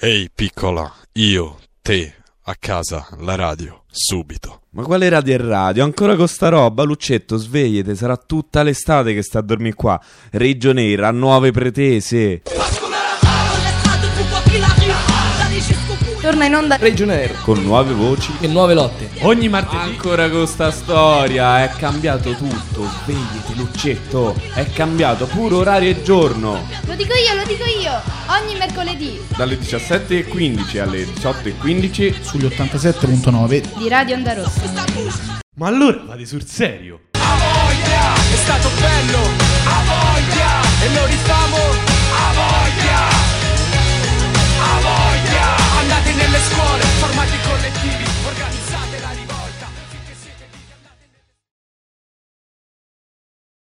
Ehi piccola, io, te, a casa, la radio, subito. Ma quale radio è radio? Ancora con sta roba, Luccetto, svegliate, sarà tutta l'estate che sta a dormire qua. Reggio Nera, nuove pretese. Torna in onda Reggio Nero Con nuove voci. e nuove lotte. Ogni martedì Ancora con sta storia, è cambiato tutto. Svegliati, Luccetto, è cambiato pure orario e giorno. Lo dico io, lo dico io Ogni mercoledì Dalle 17.15 alle 18.15 sugli 87.9 Di Radio Onda Rossa Ma allora fate sul serio? È stato bello